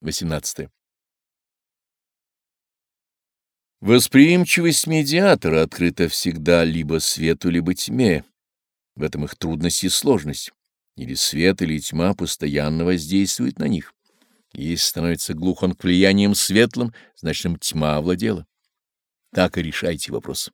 18. Восприимчивость медиатора открыта всегда либо свету, либо тьме. В этом их трудность и сложность. Или свет, или тьма постоянно воздействует на них. Если становится глух он к влияниям светлым, значит им тьма овладела. Так и решайте вопрос.